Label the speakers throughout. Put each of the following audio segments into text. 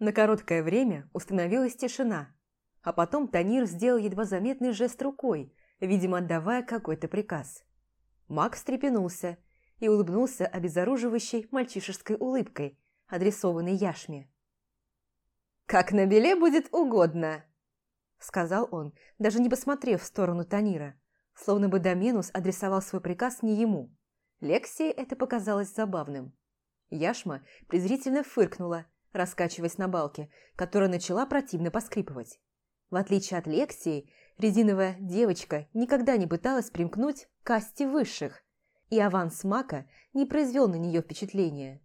Speaker 1: На короткое время установилась тишина, а потом Танир сделал едва заметный жест рукой, видимо, отдавая какой-то приказ. Маг встрепенулся и улыбнулся обезоруживающей мальчишеской улыбкой, адресованной Яшме. «Как на беле будет угодно!» сказал он, даже не посмотрев в сторону Танира, словно бы Доменус адресовал свой приказ не ему. Лексии это показалось забавным. Яшма презрительно фыркнула, раскачиваясь на балке, которая начала противно поскрипывать. В отличие от Лексии, резиновая девочка никогда не пыталась примкнуть к касте высших, и аванс Мака не произвел на нее впечатления.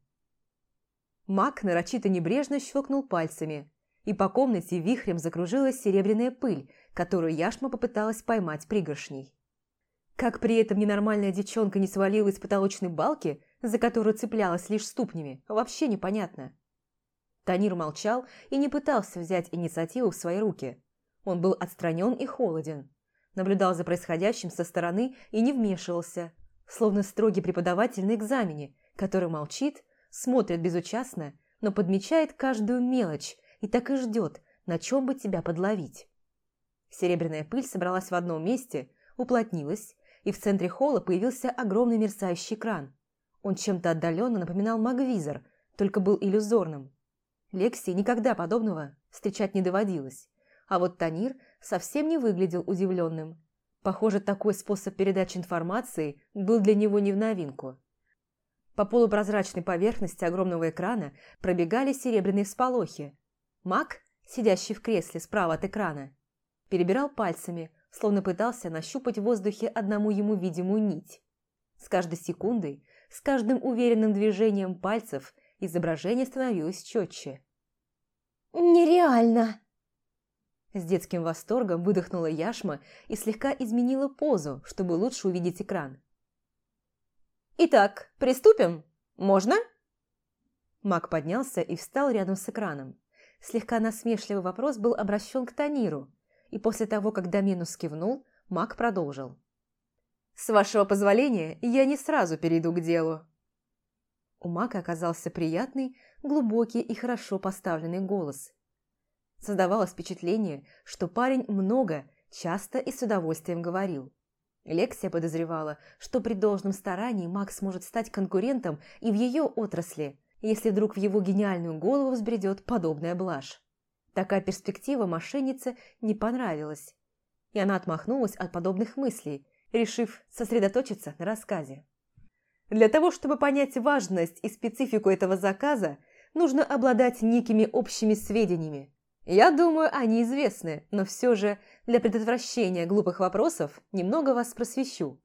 Speaker 1: Мак нарочито небрежно щелкнул пальцами, и по комнате вихрем закружилась серебряная пыль, которую Яшма попыталась поймать пригоршней. Как при этом ненормальная девчонка не свалилась с потолочной балки, за которую цеплялась лишь ступнями, вообще непонятно. Танир молчал и не пытался взять инициативу в свои руки. Он был отстранен и холоден. Наблюдал за происходящим со стороны и не вмешивался, словно строгий преподаватель на экзамене, который молчит, смотрит безучастно, но подмечает каждую мелочь и так и ждет, на чем бы тебя подловить. Серебряная пыль собралась в одном месте, уплотнилась, и в центре холла появился огромный мерцающий кран. Он чем-то отдаленно напоминал магвизор, только был иллюзорным. Лекси никогда подобного встречать не доводилось. А вот Танир совсем не выглядел удивленным. Похоже, такой способ передачи информации был для него не в новинку. По полупрозрачной поверхности огромного экрана пробегали серебряные всполохи. Маг, сидящий в кресле справа от экрана, перебирал пальцами, словно пытался нащупать в воздухе одному ему видимую нить. С каждой секундой, с каждым уверенным движением пальцев изображение становилось четче.
Speaker 2: «Нереально!»
Speaker 1: С детским восторгом выдохнула Яшма и слегка изменила позу, чтобы лучше увидеть экран. «Итак, приступим? Можно?» Маг поднялся и встал рядом с экраном. Слегка насмешливый вопрос был обращен к Таниру, и после того, как Доменус кивнул, маг продолжил. «С вашего позволения, я не сразу перейду к делу». У мага оказался приятный, глубокий и хорошо поставленный голос. Создавалось впечатление, что парень много, часто и с удовольствием говорил. Лексия подозревала, что при должном старании Макс сможет стать конкурентом и в ее отрасли, если вдруг в его гениальную голову взбредет подобная блажь. Такая перспектива мошеннице не понравилась, и она отмахнулась от подобных мыслей, решив сосредоточиться на рассказе. Для того, чтобы понять важность и специфику этого заказа, нужно обладать некими общими сведениями. Я думаю, они известны, но все же для предотвращения глупых вопросов немного вас просвещу.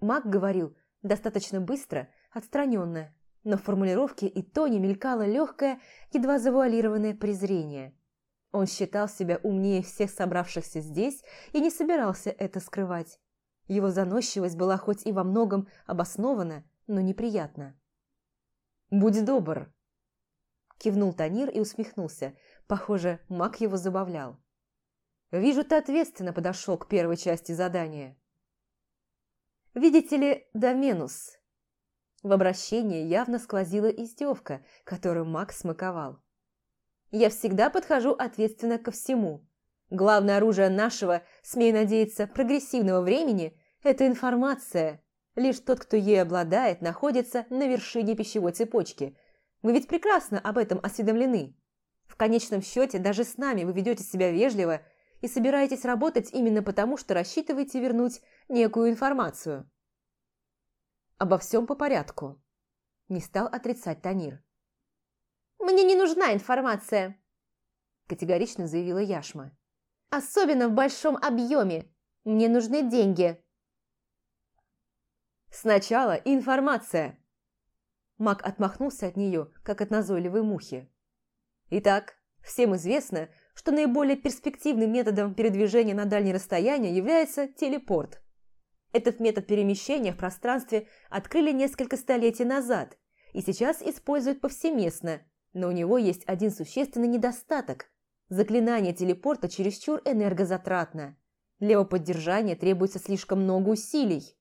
Speaker 1: Мак говорил достаточно быстро, отстраненно, но в формулировке и тоне мелькало легкое, едва завуалированное презрение. Он считал себя умнее всех собравшихся здесь и не собирался это скрывать. Его заносчивость была хоть и во многом обоснована, но неприятна. «Будь добр!» Кивнул Танир и усмехнулся. Похоже, маг его забавлял. «Вижу, ты ответственно подошел к первой части задания». «Видите ли, Доменус, в обращении явно сквозила издевка, которую Макс смаковал. «Я всегда подхожу ответственно ко всему. Главное оружие нашего, смею надеяться, прогрессивного времени – это информация. Лишь тот, кто ей обладает, находится на вершине пищевой цепочки. Вы ведь прекрасно об этом осведомлены. В конечном счете, даже с нами вы ведете себя вежливо и собираетесь работать именно потому, что рассчитываете вернуть некую информацию». Обо всем по порядку. Не стал отрицать Танир.
Speaker 2: «Мне не нужна информация», – категорично заявила Яшма. «Особенно в большом объеме. Мне нужны деньги».
Speaker 1: «Сначала информация». Мак отмахнулся от нее, как от назойливой мухи. Итак, всем известно, что наиболее перспективным методом передвижения на дальние расстояния является телепорт. Этот метод перемещения в пространстве открыли несколько столетий назад и сейчас используют повсеместно, но у него есть один существенный недостаток. Заклинание телепорта чересчур энергозатратно. Для его поддержания требуется слишком много усилий.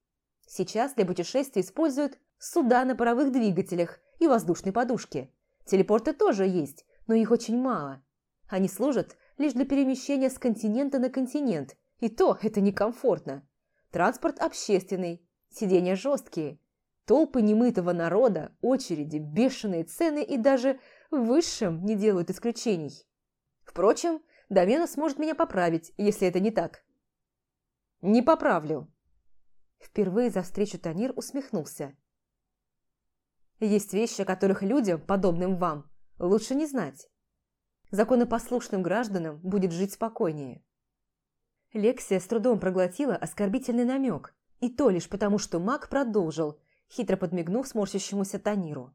Speaker 1: Сейчас для путешествий используют суда на паровых двигателях и воздушной подушке. Телепорты тоже есть, но их очень мало. Они служат лишь для перемещения с континента на континент, и то это некомфортно. Транспорт общественный, сиденья жесткие, толпы немытого народа, очереди, бешеные цены и даже высшим не делают исключений. Впрочем, Домена сможет меня поправить, если это не так. Не поправлю. Впервые за встречу Танир усмехнулся. Есть вещи, о которых людям, подобным вам, лучше не знать. Законопослушным гражданам будет жить спокойнее. Лексия с трудом проглотила оскорбительный намек, и то лишь потому, что маг продолжил, хитро подмигнув сморщащемуся Таниру.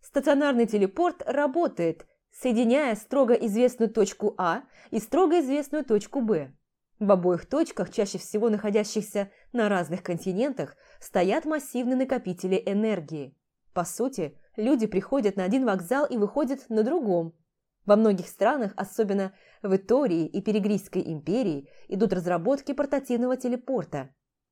Speaker 1: Стационарный телепорт работает, соединяя строго известную точку А и строго известную точку Б. В обоих точках, чаще всего находящихся на разных континентах, стоят массивные накопители энергии. По сути, люди приходят на один вокзал и выходят на другом. Во многих странах, особенно в Итории и Перегрийской империи, идут разработки портативного телепорта,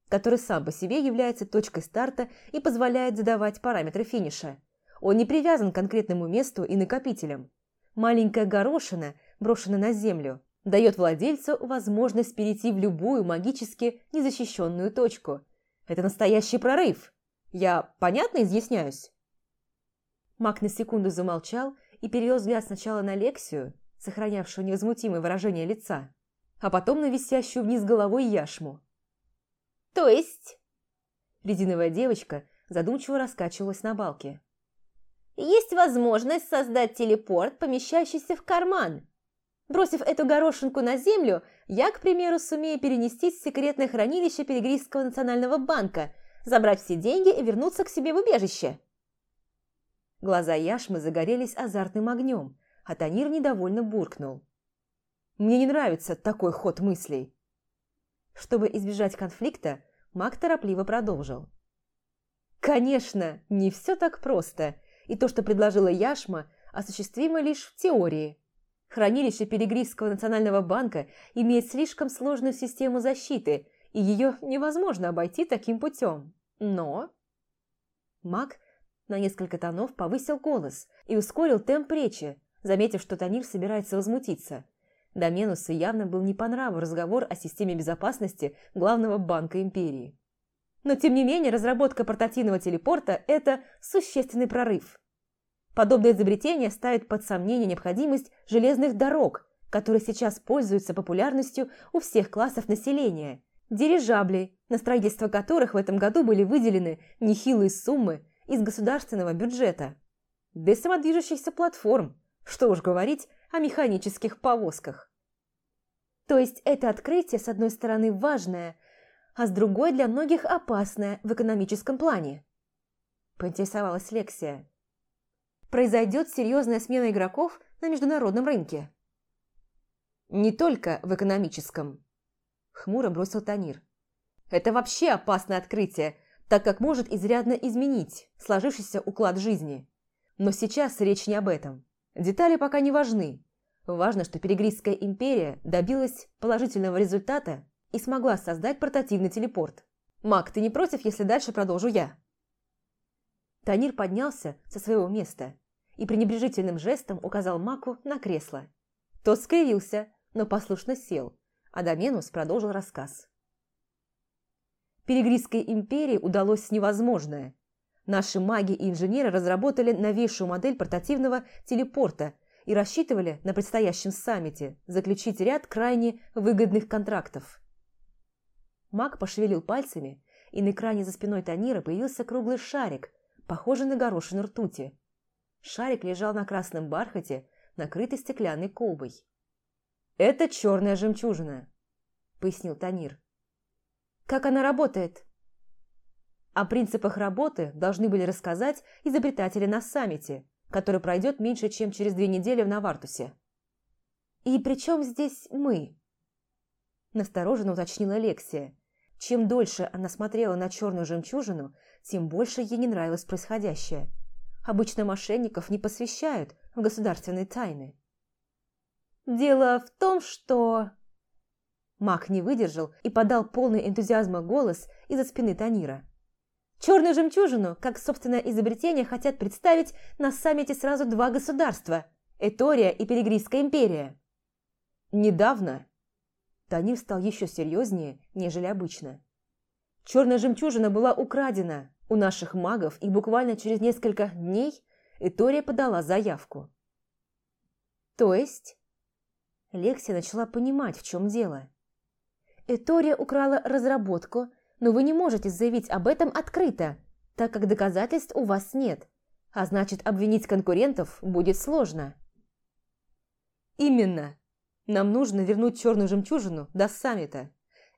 Speaker 1: который сам по себе является точкой старта и позволяет задавать параметры финиша. Он не привязан к конкретному месту и накопителям. Маленькая горошина, брошенная на землю, дает владельцу возможность перейти в любую магически незащищенную точку. Это настоящий прорыв. Я понятно изъясняюсь? Маг на секунду замолчал и перевел взгляд сначала на Лексию, сохранявшую невозмутимое выражение лица, а потом на висящую вниз головой яшму.
Speaker 2: «То есть?»
Speaker 1: Резиновая девочка задумчиво раскачивалась на балке.
Speaker 2: Есть возможность создать телепорт, помещающийся в карман. Бросив эту горошинку на землю, я, к примеру, сумею перенестись в секретное хранилище Перегрийского национального банка, забрать все деньги и вернуться к себе в убежище.
Speaker 1: Глаза Яшмы загорелись азартным огнем, а Танир недовольно буркнул. «Мне не нравится такой ход мыслей». Чтобы избежать конфликта, маг торопливо продолжил. «Конечно, не все так просто, и то, что предложила Яшма, осуществимо лишь в теории. Хранилище Перегрийского национального банка имеет слишком сложную систему защиты, и ее невозможно обойти таким путем. Но... Маг на несколько тонов повысил голос и ускорил темп речи, заметив, что Танир собирается возмутиться. Доменусу явно был не по нраву разговор о системе безопасности главного банка империи. Но, тем не менее, разработка портативного телепорта – это существенный прорыв. Подобное изобретение ставит под сомнение необходимость железных дорог, которые сейчас пользуются популярностью у всех классов населения, дирижаблей, на строительство которых в этом году были выделены нехилые суммы из государственного бюджета, без самодвижущихся платформ, что уж говорить о механических повозках. То есть это открытие, с одной стороны, важное, а с другой для многих опасное в экономическом плане. Поинтересовалась Лексия. Произойдет серьезная смена игроков на международном рынке. Не только в экономическом. Хмуро бросил Танир. Это вообще опасное открытие, так как может изрядно изменить сложившийся уклад жизни. Но сейчас речь не об этом. Детали пока не важны. Важно, что Перегризская империя добилась положительного результата и смогла создать портативный телепорт. «Мак, ты не против, если дальше продолжу я?» Танир поднялся со своего места и пренебрежительным жестом указал Маку на кресло. Тот скривился, но послушно сел, а Доменус продолжил рассказ. Перегризской империи удалось невозможное. Наши маги и инженеры разработали новейшую модель портативного телепорта и рассчитывали на предстоящем саммите заключить ряд крайне выгодных контрактов. Маг пошевелил пальцами, и на экране за спиной Танира появился круглый шарик, похожий на горошину ртути. Шарик лежал на красном бархате, накрытый стеклянной колбой. «Это черная жемчужина», – пояснил Танир. «Как она работает?» О принципах работы должны были рассказать изобретатели на саммите, который пройдет меньше, чем через две недели в Навартусе. «И при чем здесь мы?» Настороженно уточнила Лексия, чем дольше она смотрела на черную жемчужину, тем больше ей не нравилось происходящее. Обычно мошенников не посвящают в государственные тайны. «Дело в том, что...» Маг не выдержал и подал полный энтузиазма голос из-за спины Танира.
Speaker 2: Черную жемчужину, как собственное изобретение, хотят представить на саммите сразу два государства – Этория и Перегрийская империя.
Speaker 1: Недавно Танир стал еще серьезнее, нежели обычно. Черная жемчужина была украдена у наших магов, и буквально через несколько дней Этория подала заявку.
Speaker 2: То есть?
Speaker 1: Лекси начала понимать, в чем дело.
Speaker 2: Этория украла разработку, но вы не можете заявить об этом открыто, так как доказательств у вас нет, а значит, обвинить конкурентов будет сложно.
Speaker 1: Именно. Нам нужно вернуть черную жемчужину до саммита.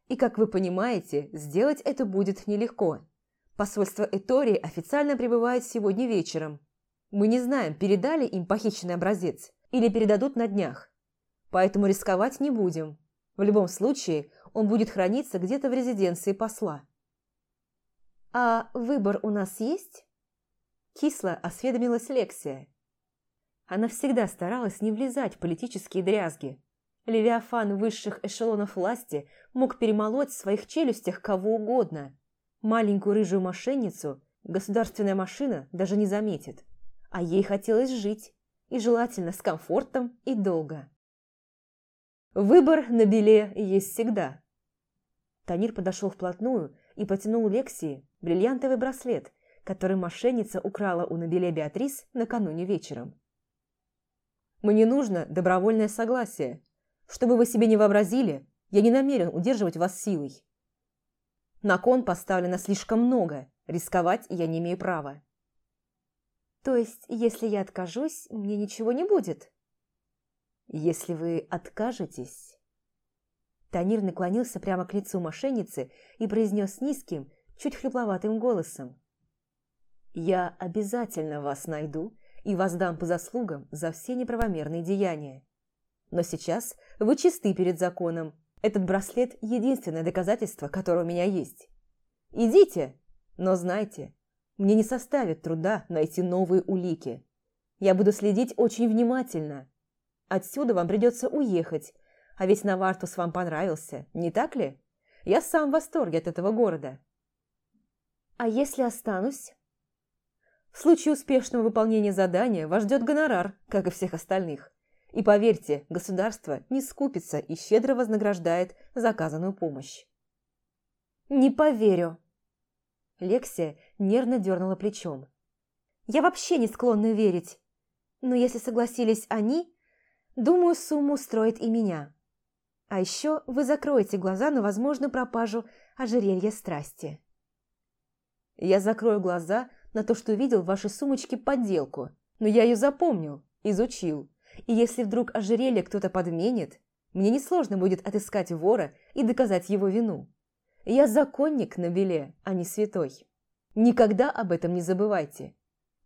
Speaker 1: И, как вы понимаете, сделать это будет нелегко. Посольство Этории официально прибывает сегодня вечером. Мы не знаем, передали им похищенный образец или передадут на днях. Поэтому рисковать не будем. В любом случае, он будет храниться где-то в резиденции посла.
Speaker 2: «А выбор у нас есть?»
Speaker 1: Кисло осведомилась Лексия. Она всегда старалась не влезать в политические дрязги. Левиафан высших эшелонов власти мог перемолоть в своих челюстях кого угодно. Маленькую рыжую мошенницу государственная машина даже не заметит. А ей хотелось жить, и желательно с комфортом и долго. Выбор на беле есть всегда. Танир подошел вплотную и потянул Лексии бриллиантовый браслет, который мошенница украла у Набеле Беатрис накануне вечером. «Мне нужно добровольное согласие. Чтобы вы себе не вообразили, я не намерен удерживать вас силой. На кон поставлено слишком много, рисковать я не имею права».
Speaker 2: «То есть, если я откажусь, мне ничего не будет?»
Speaker 1: «Если вы откажетесь...» Танир наклонился прямо к лицу мошенницы и произнес низким, чуть хрипловатым голосом. «Я обязательно вас найду и воздам по заслугам за все неправомерные деяния. Но сейчас вы чисты перед законом. Этот браслет – единственное доказательство, которое у меня есть. Идите, но знайте, мне не составит труда найти новые улики. Я буду следить очень внимательно. Отсюда вам придется уехать, а ведь Навартус вам понравился, не так ли? Я сам в восторге от этого города.
Speaker 2: А если останусь?
Speaker 1: В случае успешного выполнения задания вас ждет гонорар, как и всех остальных. И поверьте, государство не скупится и щедро вознаграждает заказанную помощь.
Speaker 2: Не поверю.
Speaker 1: Лексия нервно дернула плечом.
Speaker 2: Я вообще не склонна верить. Но если согласились они, думаю, сумму устроит и меня. А еще вы закроете глаза на возможную пропажу ожерелья страсти.
Speaker 1: Я закрою глаза на то, что видел в вашей сумочке подделку, но я ее запомнил, изучил. И если вдруг ожерелье кто-то подменит, мне несложно будет отыскать вора и доказать его вину. Я законник на беле, а не святой. Никогда об этом не забывайте.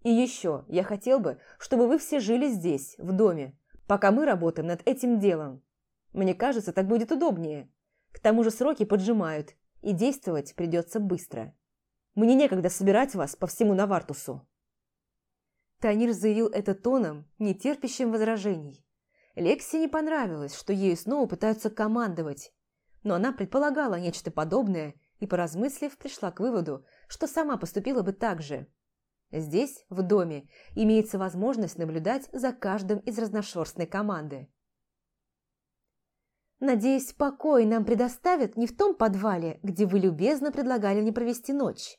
Speaker 1: И еще я хотел бы, чтобы вы все жили здесь, в доме, пока мы работаем над этим делом. Мне кажется, так будет удобнее. К тому же сроки поджимают, и действовать придется быстро. Мне некогда собирать вас по всему Навартусу». Танир заявил это тоном, не терпящим возражений. Лекси не понравилось, что ею снова пытаются командовать, но она предполагала нечто подобное и, поразмыслив, пришла к выводу, что сама поступила бы так же. Здесь, в доме, имеется возможность наблюдать за каждым из разношерстной команды.
Speaker 2: Надеюсь, покой нам предоставят не в том подвале, где вы любезно предлагали мне провести ночь.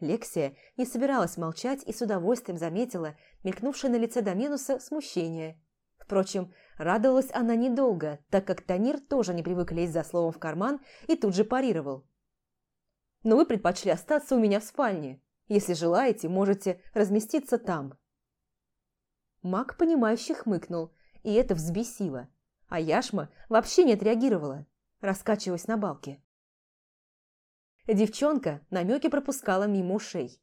Speaker 1: Лексия не собиралась молчать и с удовольствием заметила мелькнувшее на лице Доменуса смущение. Впрочем, радовалась она недолго, так как Танир тоже не привык лезть за словом в карман и тут же парировал. «Но вы предпочли остаться у меня в спальне. Если желаете, можете разместиться там». Маг, понимающе хмыкнул, и это взбесило а Яшма вообще не отреагировала, раскачиваясь на балке. Девчонка намеки пропускала мимо ушей.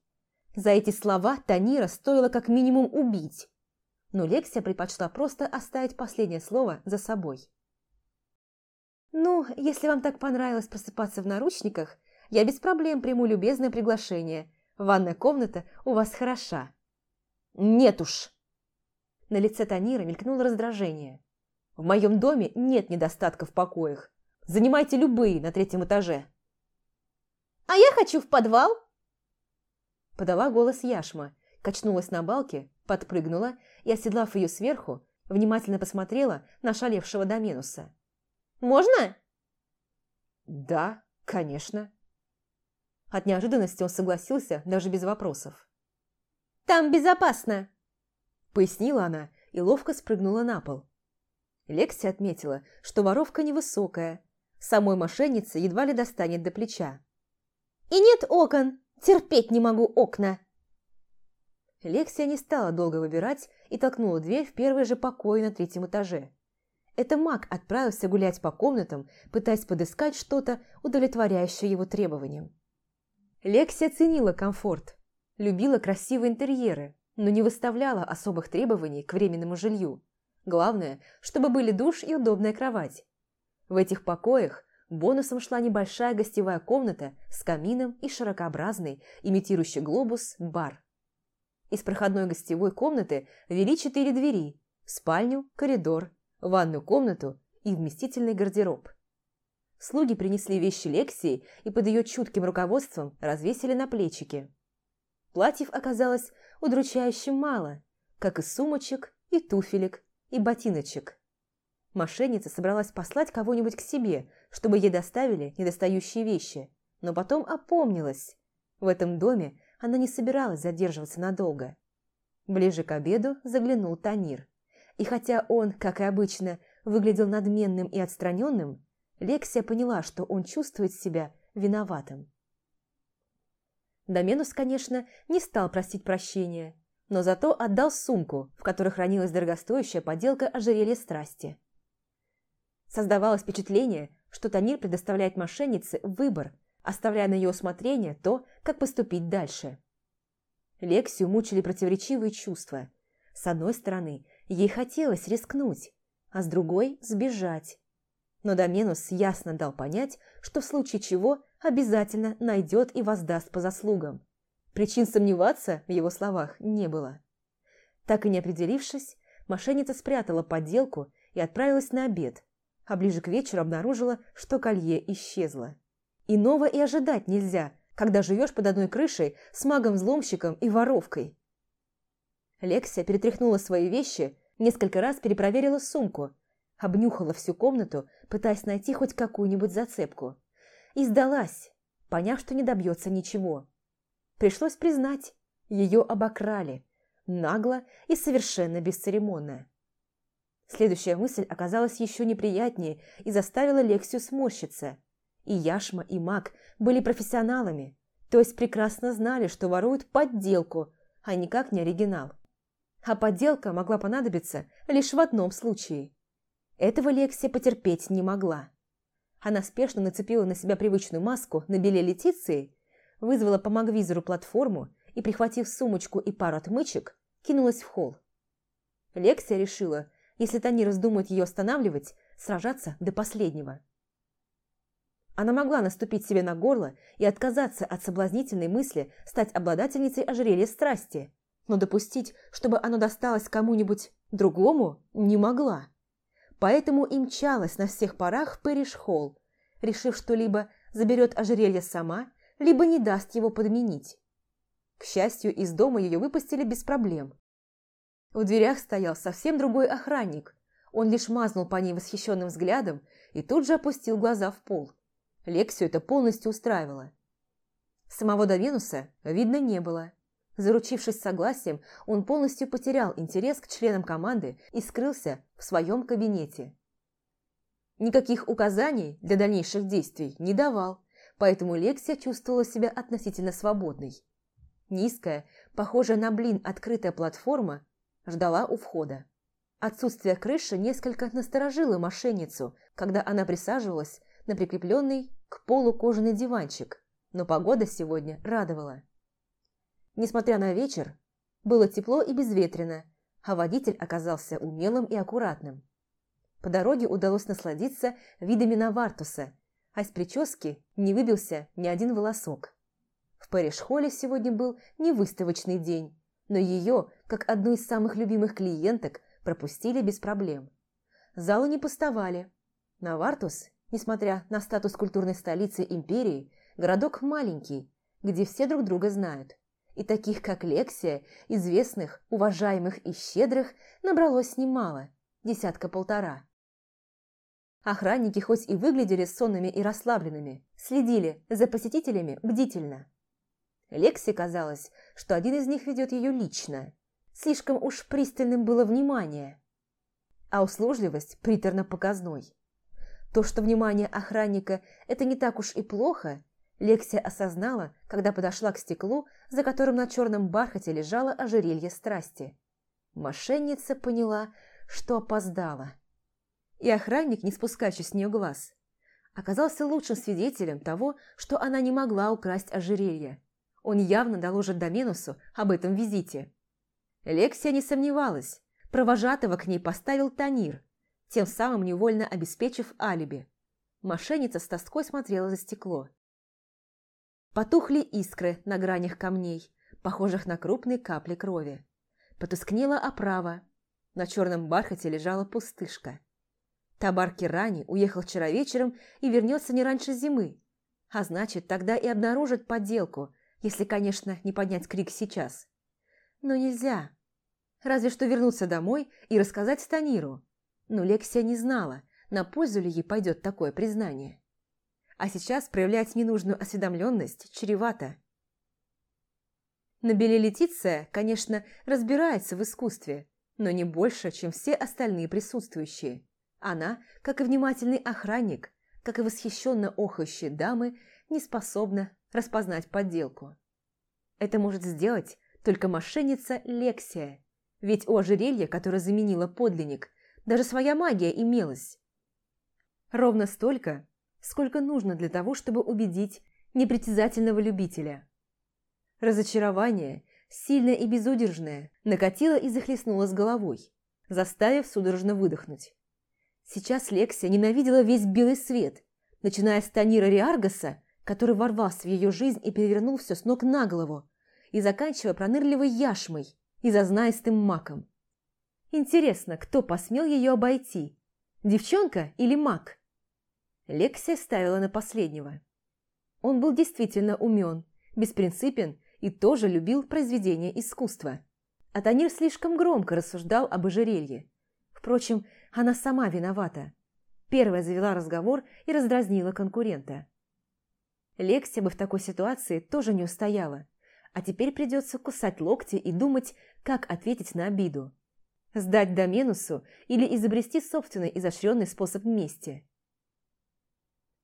Speaker 1: За эти слова Танира стоило как минимум убить, но Лексия предпочла просто оставить последнее слово за собой.
Speaker 2: «Ну, если вам так понравилось просыпаться в наручниках, я без проблем приму любезное приглашение. Ванная комната у вас хороша».
Speaker 1: «Нет уж!» На лице Танира мелькнуло раздражение. В моем доме нет недостатка в покоях. Занимайте любые на третьем этаже.
Speaker 2: А я хочу в подвал.
Speaker 1: – подала голос Яшма, качнулась на балке, подпрыгнула и, оседлав ее сверху, внимательно посмотрела на шалевшего Доменуса.
Speaker 2: «Можно?»
Speaker 1: «Да, конечно». От неожиданности он согласился даже без вопросов.
Speaker 2: «Там безопасно», –
Speaker 1: пояснила она и ловко спрыгнула на пол. Лекси отметила, что воровка невысокая, самой мошеннице едва ли достанет до плеча.
Speaker 2: «И нет окон! Терпеть не могу окна!»
Speaker 1: Лексия не стала долго выбирать и толкнула дверь в первый же покой на третьем этаже. Это маг отправился гулять по комнатам, пытаясь подыскать что-то, удовлетворяющее его требованиям. Лексия ценила комфорт, любила красивые интерьеры, но не выставляла особых требований к временному жилью. Главное, чтобы были душ и удобная кровать. В этих покоях бонусом шла небольшая гостевая комната с камином и широкообразный, имитирующий глобус, бар. Из проходной гостевой комнаты вели четыре двери – спальню, коридор, ванную комнату и вместительный гардероб. Слуги принесли вещи Лексии и под ее чутким руководством развесили на плечики. Платьев оказалось удручающе мало, как и сумочек, и туфелек, и ботиночек. Мошенница собралась послать кого-нибудь к себе, чтобы ей доставили недостающие вещи, но потом опомнилась. В этом доме она не собиралась задерживаться надолго. Ближе к обеду заглянул Танир. И хотя он, как и обычно, выглядел надменным и отстраненным, Лексия поняла, что он чувствует себя виноватым. Доменус, конечно, не стал просить прощения, но зато отдал сумку, в которой хранилась дорогостоящая поделка ожерелья страсти. Создавалось впечатление, что Танир предоставляет мошеннице выбор, оставляя на ее усмотрение то, как поступить дальше. Лексию мучили противоречивые чувства. С одной стороны, ей хотелось рискнуть, а с другой – сбежать. Но Доменус ясно дал понять, что в случае чего обязательно найдет и воздаст по заслугам. Причин сомневаться в его словах не было. Так и не определившись, мошенница спрятала подделку и отправилась на обед, а ближе к вечеру обнаружила, что колье исчезло. Иного и ожидать нельзя, когда живешь под одной крышей с магом-взломщиком и воровкой. Лексия перетряхнула свои вещи, несколько раз перепроверила сумку, обнюхала всю комнату, пытаясь найти хоть какую-нибудь зацепку. И сдалась, поняв, что не добьется ничего. Пришлось признать, ее обокрали, нагло и совершенно бесцеремонно. Следующая мысль оказалась еще неприятнее и заставила Лексию сморщиться. И Яшма, и Мак были профессионалами, то есть прекрасно знали, что воруют подделку, а никак не оригинал. А подделка могла понадобиться лишь в одном случае. Этого Лексия потерпеть не могла. Она спешно нацепила на себя привычную маску на беле Летиции, вызвала по магвизору платформу и, прихватив сумочку и пару отмычек, кинулась в холл. Лексия решила, если Тани раздумает ее останавливать, сражаться до последнего. Она могла наступить себе на горло и отказаться от соблазнительной мысли стать обладательницей ожерелья страсти, но допустить, чтобы оно досталось кому-нибудь другому, не могла поэтому и мчалась на всех парах в Пэриш-Холл, решив, что либо заберет ожерелье сама, либо не даст его подменить. К счастью, из дома ее выпустили без проблем. В дверях стоял совсем другой охранник. Он лишь мазнул по ней восхищенным взглядом и тут же опустил глаза в пол. Лексию это полностью устраивало. Самого Довенуса видно не было. Заручившись согласием, он полностью потерял интерес к членам команды и скрылся в своем кабинете. Никаких указаний для дальнейших действий не давал, поэтому Лексия чувствовала себя относительно свободной. Низкая, похожая на блин открытая платформа ждала у входа. Отсутствие крыши несколько насторожило мошенницу, когда она присаживалась на прикрепленный к полу кожаный диванчик, но погода сегодня радовала. Несмотря на вечер, было тепло и безветренно, а водитель оказался умелым и аккуратным. По дороге удалось насладиться видами Навартуса, а из прически не выбился ни один волосок. В Пэриш-холле сегодня был не выставочный день, но ее, как одну из самых любимых клиенток, пропустили без проблем. Залы не пустовали. Навартус, несмотря на статус культурной столицы империи, городок маленький, где все друг друга знают. и таких, как Лексия, известных, уважаемых и щедрых, набралось немало, десятка-полтора. Охранники хоть и выглядели сонными и расслабленными, следили за посетителями бдительно. Лексе казалось, что один из них ведет ее лично. Слишком уж пристальным было внимание. А услужливость приторно показной. То, что внимание охранника – это не так уж и плохо, Лексия осознала, когда подошла к стеклу, за которым на черном бархате лежало ожерелье страсти. Мошенница поняла, что опоздала. И охранник, не спускающий с нее глаз, оказался лучшим свидетелем того, что она не могла украсть ожерелье. Он явно доложит Доменусу об этом визите. Лексия не сомневалась. Провожатого к ней поставил Танир, тем самым невольно обеспечив алиби. Мошенница с тоской смотрела за стекло. Потухли искры на гранях камней, похожих на крупные капли крови. Потускнела оправа. На черном бархате лежала пустышка. Табар Кирани уехал вчера вечером и вернется не раньше зимы. А значит, тогда и обнаружат подделку, если, конечно, не поднять крик сейчас. Но нельзя. Разве что вернуться домой и рассказать Станиру. Но Лексия не знала, на пользу ли ей пойдет такое признание. А сейчас проявлять ненужную осведомленность чревато. Набели Летиция, конечно, разбирается в искусстве, но не больше, чем все остальные присутствующие. Она, как и внимательный охранник, как и восхищенно охающие дамы, не способна распознать подделку. Это может сделать только мошенница Лексия, ведь у ожерелья, которое заменило подлинник, даже своя магия имелась. Ровно столько, сколько нужно для того, чтобы убедить непритязательного любителя. Разочарование, сильное и безудержное, накатило и захлестнуло с головой, заставив судорожно выдохнуть. Сейчас Лексия ненавидела весь белый свет, начиная с Танира Риаргаса, который ворвался в ее жизнь и перевернул все с ног на голову, и заканчивая пронырливой яшмой и зазнаистым маком. Интересно, кто посмел ее обойти? Девчонка или маг? Лексия ставила на последнего. Он был действительно умен, беспринципен и тоже любил произведения искусства. А Танир слишком громко рассуждал об ожерелье. Впрочем, она сама виновата. Первая завела разговор и раздразнила конкурента. Лексия бы в такой ситуации тоже не устояла. А теперь придется кусать локти и думать, как ответить на обиду. Сдать Доменусу или изобрести собственный изощренный способ мести.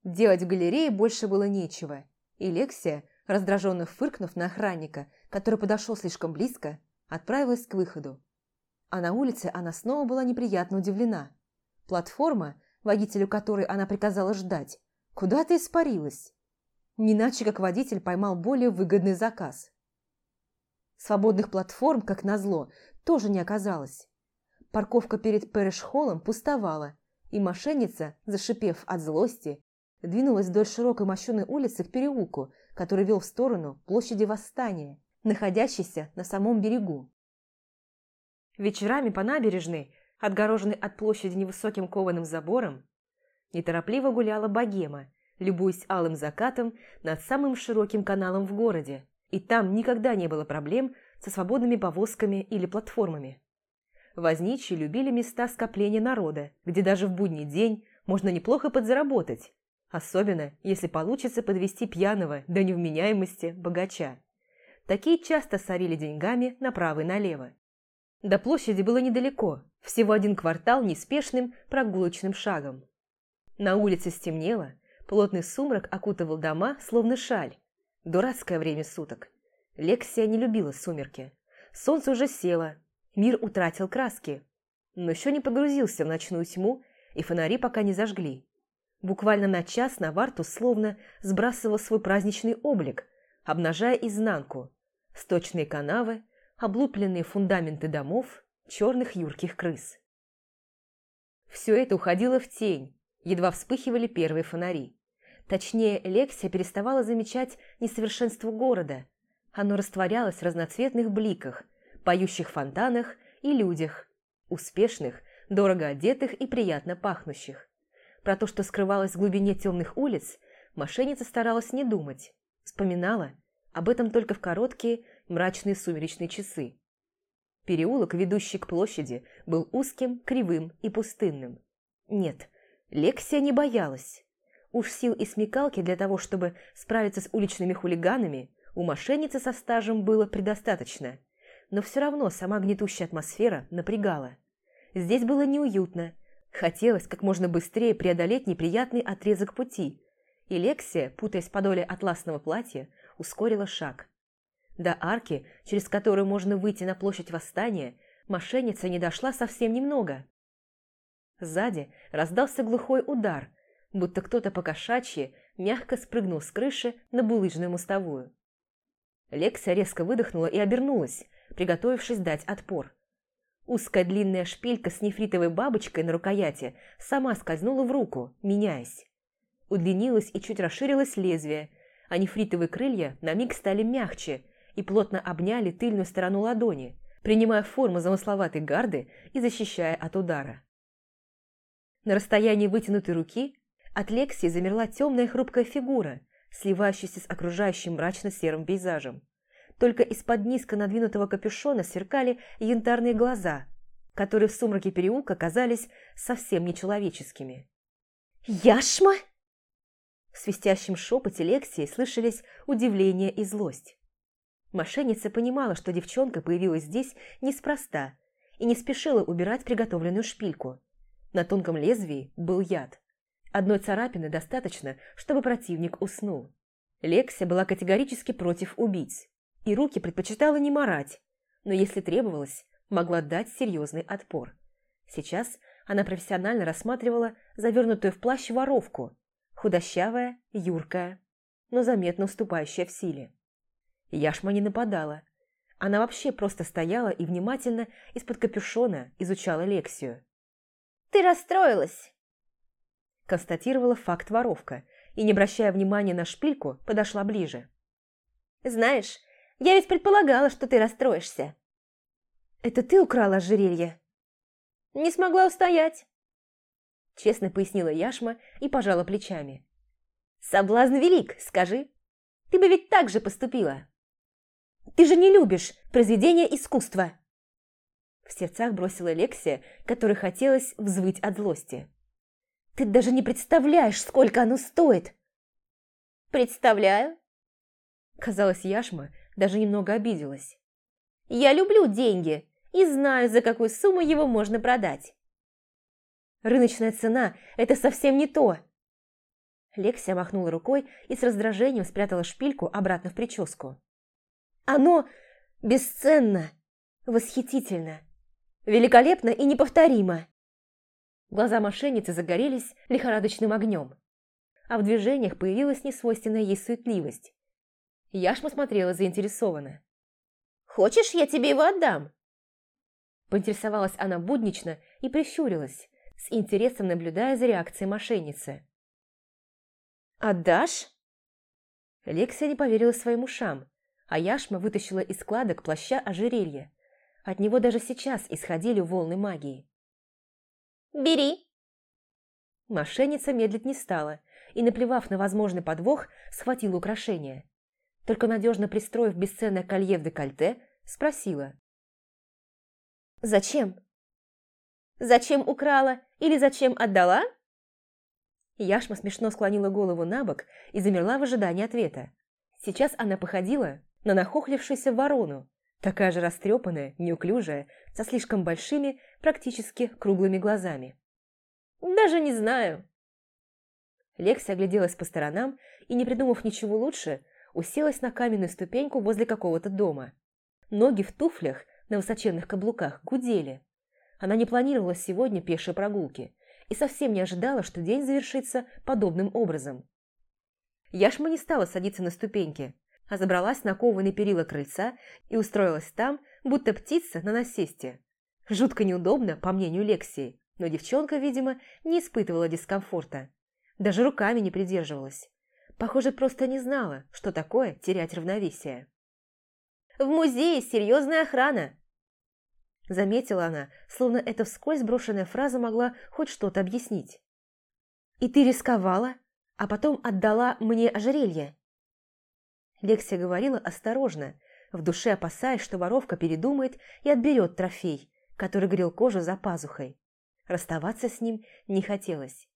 Speaker 1: Делать в галерее больше было нечего, и Лексия, раздраженно фыркнув на охранника, который подошел слишком близко, отправилась к выходу. А на улице она снова была неприятно удивлена. Платформа, водителю которой она приказала ждать, куда-то испарилась. Не иначе, как водитель поймал более выгодный заказ. Свободных платформ, как назло, тоже не оказалось. Парковка перед Пэрэш-холлом пустовала, и мошенница, зашипев от злости, двинулась вдоль широкой мощеной улицы к переулку, который вел в сторону площади Восстания, находящейся на самом берегу. Вечерами по набережной, отгороженной от площади невысоким кованым забором, неторопливо гуляла богема, любуясь алым закатом над самым широким каналом в городе, и там никогда не было проблем со свободными повозками или платформами. Возничьи любили места скопления народа, где даже в будний день можно неплохо подзаработать, особенно если получится подвести пьяного до невменяемости богача. Такие часто сорили деньгами направо и налево. До площади было недалеко, всего один квартал неспешным прогулочным шагом. На улице стемнело, плотный сумрак окутывал дома, словно шаль, Дурацкое время суток. Лексия не любила сумерки. Солнце уже село, мир утратил краски, но еще не погрузился в ночную тьму, и фонари пока не зажгли. Буквально на час на варту словно сбрасывал свой праздничный облик, обнажая изнанку, сточные канавы, облупленные фундаменты домов, черных юрких крыс. Все это уходило в тень, едва вспыхивали первые фонари. Точнее, Лексия переставала замечать несовершенство города. Оно растворялось в разноцветных бликах, поющих фонтанах и людях, успешных, дорого одетых и приятно пахнущих. Про то, что скрывалось в глубине темных улиц, мошенница старалась не думать. Вспоминала об этом только в короткие, мрачные сумеречные часы. Переулок, ведущий к площади, был узким, кривым и пустынным. Нет, Лексия не боялась. Уж сил и смекалки для того, чтобы справиться с уличными хулиганами, у мошенницы со стажем было предостаточно. Но все равно сама гнетущая атмосфера напрягала. Здесь было неуютно. Хотелось как можно быстрее преодолеть неприятный отрезок пути. И Лексия, путаясь в подоле атласного платья, ускорила шаг. До арки, через которую можно выйти на площадь Восстания, мошенница не дошла совсем немного. Сзади раздался глухой удар, будто кто-то покошачьи мягко спрыгнул с крыши на булыжную мостовую. Лексия резко выдохнула и обернулась, приготовившись дать отпор. Узкая длинная шпилька с нефритовой бабочкой на рукояти сама скользнула в руку, меняясь. Удлинилось и чуть расширилось лезвие, а нефритовые крылья на миг стали мягче и плотно обняли тыльную сторону ладони, принимая форму замысловатой гарды и защищая от удара. На расстоянии вытянутой руки от Лексии замерла темная хрупкая фигура, сливающаяся с окружающим мрачно-серым пейзажем. Только из-под низко надвинутого капюшона сверкали янтарные глаза, которые в сумраке переулка казались совсем нечеловеческими. «Яшма!» В свистящем шепоте Лексии слышались удивление и злость. Мошенница понимала, что девчонка появилась здесь неспроста и не спешила убирать приготовленную шпильку. На тонком лезвии был яд. Одной царапины достаточно, чтобы противник уснул. Лексия была категорически против убийц, и руки предпочитала не марать, но если требовалось, могла дать серьезный отпор. Сейчас она профессионально рассматривала завернутую в плащ воровку, худощавая, юркая, но заметно уступающая в силе. Яшма не нападала. Она вообще просто стояла и внимательно из-под капюшона изучала Лексию.
Speaker 2: «Ты расстроилась!»
Speaker 1: Констатировала факт воровка и, не обращая внимания на шпильку, подошла ближе.
Speaker 2: «Знаешь, я ведь предполагала, что ты расстроишься».
Speaker 1: «Это ты украла ожерелье?»
Speaker 2: «Не смогла устоять», –
Speaker 1: честно пояснила Яшма и пожала плечами.
Speaker 2: «Соблазн велик, скажи. Ты бы ведь так же поступила».
Speaker 1: Ты же не любишь произведения искусства!» В сердцах бросила Лексия, которой хотелось взвыть от злости. «Ты даже не представляешь, сколько оно стоит!»
Speaker 2: «Представляю!»
Speaker 1: Казалось, Яшма даже немного обиделась.
Speaker 2: «Я люблю деньги и знаю, за какую сумму его можно продать!»
Speaker 1: «Рыночная цена – это совсем не то!» Лексия махнула рукой и с раздражением спрятала шпильку обратно в прическу. Оно бесценно, восхитительно, великолепно и неповторимо. Глаза мошенницы загорелись лихорадочным огнем, а в движениях появилась несвойственная ей суетливость. Яшма смотрела заинтересованно.
Speaker 2: «Хочешь, я тебе его отдам?»
Speaker 1: Поинтересовалась она буднично и прищурилась, с интересом наблюдая за реакцией мошенницы. «Отдашь?» Лексия не поверила своим ушам а Яшма вытащила из складок плаща ожерелье. От него даже сейчас исходили волны магии.
Speaker 2: «Бери!»
Speaker 1: Мошенница медлить не стала и, наплевав на возможный подвох, схватила украшение. Только надежно пристроив бесценное колье в декольте, спросила.
Speaker 2: «Зачем?» «Зачем украла или зачем отдала?»
Speaker 1: Яшма смешно склонила голову на бок и замерла в ожидании ответа. Сейчас она походила на нахохлившуюся ворону, такая же растрепанная, неуклюжая, со слишком большими, практически круглыми глазами.
Speaker 2: «Даже не знаю».
Speaker 1: Лекси огляделась по сторонам и, не придумав ничего лучше, уселась на каменную ступеньку возле какого-то дома. Ноги в туфлях на высоченных каблуках гудели. Она не планировала сегодня пешей прогулки и совсем не ожидала, что день завершится подобным образом. Яшма не стала садиться на ступеньки, а забралась на кованые перила крыльца и устроилась там, будто птица на насесте. Жутко неудобно, по мнению Лексии, но девчонка, видимо, не испытывала дискомфорта. Даже руками не придерживалась. Похоже, просто не знала, что такое терять равновесие.
Speaker 2: «В музее серьезная охрана!»
Speaker 1: Заметила она, словно эта вскользь брошенная фраза могла хоть что-то объяснить. «И ты рисковала, а потом отдала мне ожерелье?» Лексия говорила осторожно, в душе опасаясь, что воровка передумает и отберет трофей, который грел кожу за пазухой. Расставаться с ним не хотелось.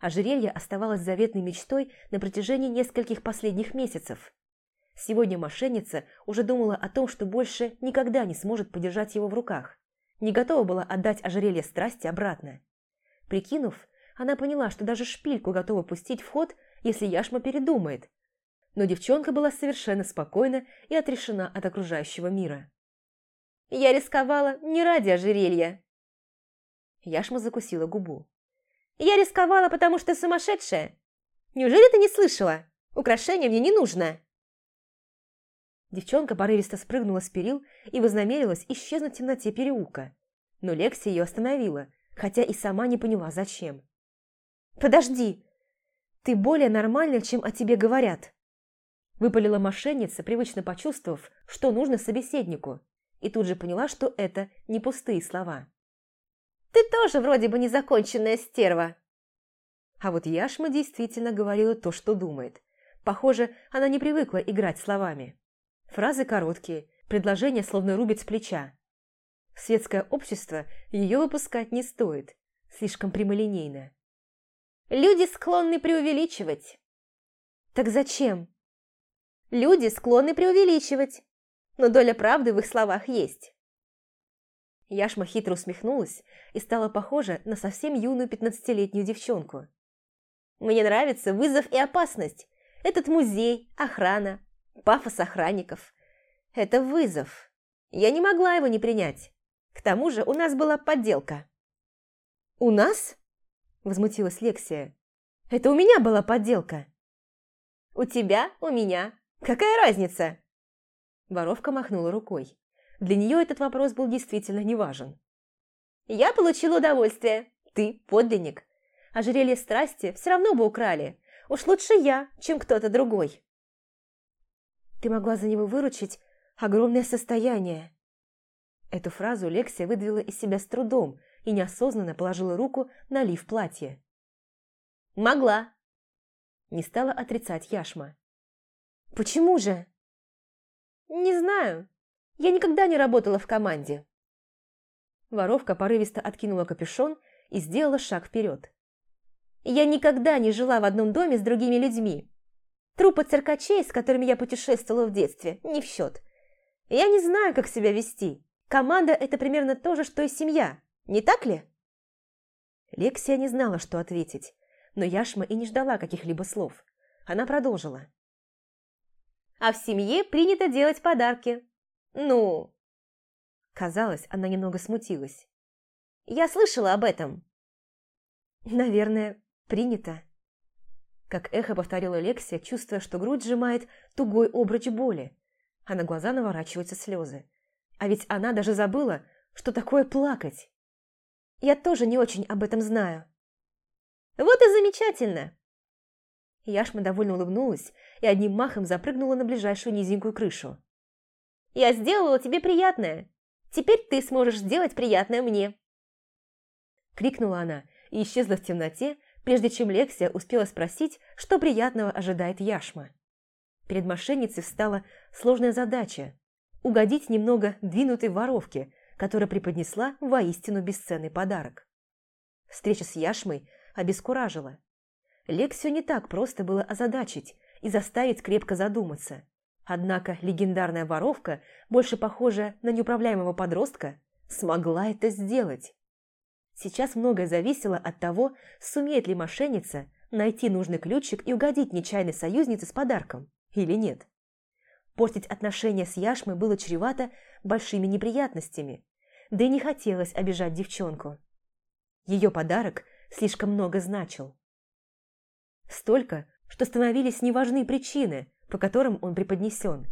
Speaker 1: Ожерелье оставалось заветной мечтой на протяжении нескольких последних месяцев. Сегодня мошенница уже думала о том, что больше никогда не сможет подержать его в руках. Не готова была отдать ожерелье страсти обратно. Прикинув, она поняла, что даже шпильку готова пустить в ход, если Яшма передумает. Но девчонка была совершенно спокойна и отрешена от окружающего мира.
Speaker 2: «Я рисковала не ради ожерелья».
Speaker 1: Яшма закусила губу.
Speaker 2: Я рисковала, потому что сумасшедшая. Неужели ты не слышала? Украшения мне не нужно.
Speaker 1: Девчонка порывисто спрыгнула с перил и вознамерилась исчезнуть в темноте переулка. Но Лекси ее остановила, хотя и сама не поняла, зачем.
Speaker 2: «Подожди! Ты более нормальная, чем о тебе говорят!»
Speaker 1: Выпалила мошенница, привычно почувствовав, что нужно собеседнику, и тут же поняла, что это не пустые слова.
Speaker 2: Ты тоже вроде бы незаконченная стерва.
Speaker 1: А вот Яшма действительно говорила то, что думает. Похоже, она не привыкла играть словами. Фразы короткие, предложения словно рубят с плеча. светское общество ее выпускать не стоит, слишком прямолинейно.
Speaker 2: Люди склонны преувеличивать.
Speaker 1: Так зачем?
Speaker 2: Люди склонны преувеличивать, но доля правды в их словах есть.
Speaker 1: Яшма хитро усмехнулась и стала похожа на совсем юную пятнадцатилетнюю девчонку.
Speaker 2: «Мне нравится вызов и опасность. Этот музей, охрана, пафос охранников. Это вызов. Я не могла его не принять. К тому же у нас была подделка».
Speaker 1: «У нас?» – возмутилась Лексия. «Это у меня была подделка».
Speaker 2: «У тебя, у меня. Какая разница?»
Speaker 1: Воровка махнула рукой. Для нее этот вопрос был действительно неважен.
Speaker 2: «Я получил удовольствие. Ты подлинник. Ожерелье страсти все равно бы украли. Уж лучше я, чем кто-то другой».
Speaker 1: «Ты могла за него выручить огромное состояние». Эту фразу Лексия выдавила из себя с трудом и неосознанно положила руку на лиф платья.
Speaker 2: «Могла», –
Speaker 1: не стала отрицать Яшма.
Speaker 2: «Почему же?» «Не знаю. Я никогда не работала в команде».
Speaker 1: Воровка порывисто откинула капюшон и сделала шаг вперед.
Speaker 2: «Я никогда не жила в одном доме с другими людьми. Трупы циркачей, с которыми я путешествовала в детстве, не в счет. Я не знаю, как себя вести. Команда – это примерно то же, что и семья, не так ли?»
Speaker 1: Лексия не знала, что ответить, но Яшма и не ждала каких-либо слов. Она продолжила.
Speaker 2: «А в семье принято делать подарки. «Ну...»
Speaker 1: Казалось, она немного смутилась.
Speaker 2: «Я слышала об этом».
Speaker 1: «Наверное, принято». Как эхо повторила Лексия, чувствуя, что грудь сжимает тугой обруч боли, а на глаза наворачиваются слезы. А ведь она даже забыла, что такое плакать. Я тоже не очень об этом знаю.
Speaker 2: «Вот и замечательно!»
Speaker 1: Яшма довольно улыбнулась и одним махом запрыгнула на ближайшую низенькую крышу.
Speaker 2: Я сделала тебе приятное. Теперь ты сможешь сделать приятное мне!»
Speaker 1: Крикнула она и исчезла в темноте, прежде чем Лексия успела спросить, что приятного ожидает Яшма. Перед мошенницей встала сложная задача – угодить немного двинутой воровке, которая преподнесла воистину бесценный подарок. Встреча с Яшмой обескуражила. Лексию не так просто было озадачить и заставить крепко задуматься. Однако легендарная воровка, больше похожая на неуправляемого подростка, смогла это сделать. Сейчас многое зависело от того, сумеет ли мошенница найти нужный ключик и угодить нечаянной союзнице с подарком или нет. Портить отношения с Яшмой было чревато большими неприятностями, да и не хотелось обижать девчонку. Ее подарок слишком много значил. Столько, что становились неважны причины, по которым он преподнесен.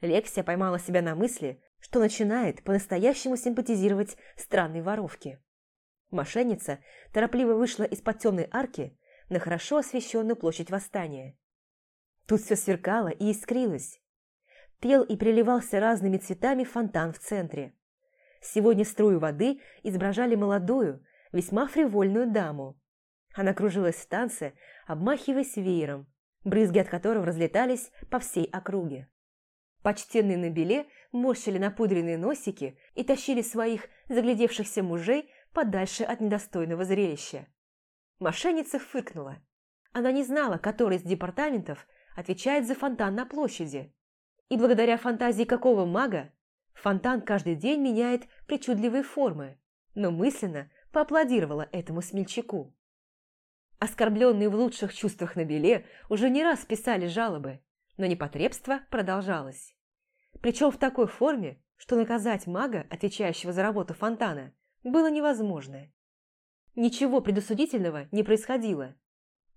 Speaker 1: Лексия поймала себя на мысли, что начинает по-настоящему симпатизировать странной воровке. Мошенница торопливо вышла из-под темной арки на хорошо освещенную площадь Восстания. Тут все сверкало и искрилось. Пел и приливался разными цветами фонтан в центре. Сегодня струю воды изображали молодую, весьма фривольную даму. Она кружилась в танце, обмахиваясь веером, брызги от которого разлетались по всей округе. Почтенные на беле морщили напудренные носики и тащили своих заглядевшихся мужей подальше от недостойного зрелища. Мошенница фыркнула. Она не знала, который из департаментов отвечает за фонтан на площади. И благодаря фантазии какого мага, фонтан каждый день меняет причудливые формы, но мысленно поаплодировала этому смельчаку. Оскорбленные в лучших чувствах на беле уже не раз писали жалобы, но непотребство продолжалось. Причем в такой форме, что наказать мага, отвечающего за работу фонтана, было невозможно. Ничего предосудительного не происходило.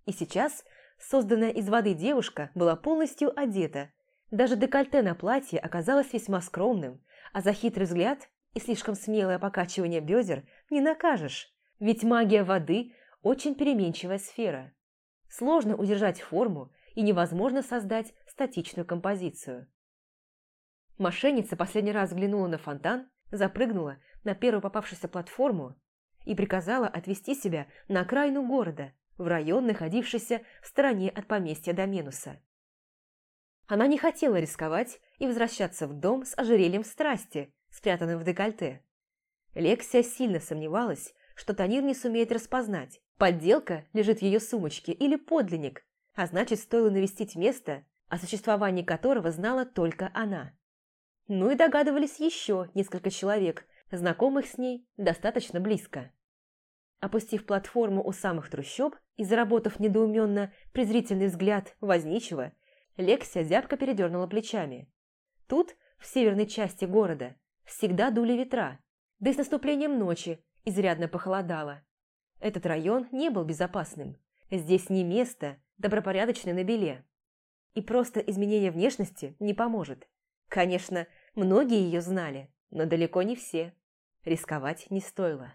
Speaker 1: И сейчас созданная из воды девушка была полностью одета. Даже декольте на платье оказалось весьма скромным, а за хитрый взгляд и слишком смелое покачивание бедер не накажешь, ведь магия воды – очень переменчивая сфера. Сложно удержать форму и невозможно создать статичную композицию. Мошенница последний раз взглянула на фонтан, запрыгнула на первую попавшуюся платформу и приказала отвести себя на окраину города, в район, находившийся в стороне от поместья Доменуса. Она не хотела рисковать и возвращаться в дом с ожерельем страсти, спрятанным в декольте. Лексия сильно сомневалась, что Танир не сумеет распознать, подделка лежит в ее сумочке или подлинник, а значит, стоило навестить место, о существовании которого знала только она. Ну и догадывались еще несколько человек, знакомых с ней достаточно близко. Опустив платформу у самых трущоб и заработав недоуменно презрительный взгляд возничего, Лексия зябко передернула плечами. Тут, в северной части города, всегда дули ветра, да и с наступлением ночи изрядно похолодало. Этот район не был безопасным. Здесь не место добропорядочной на беле. И просто изменение внешности не поможет. Конечно, многие ее знали, но далеко не все. Рисковать не стоило.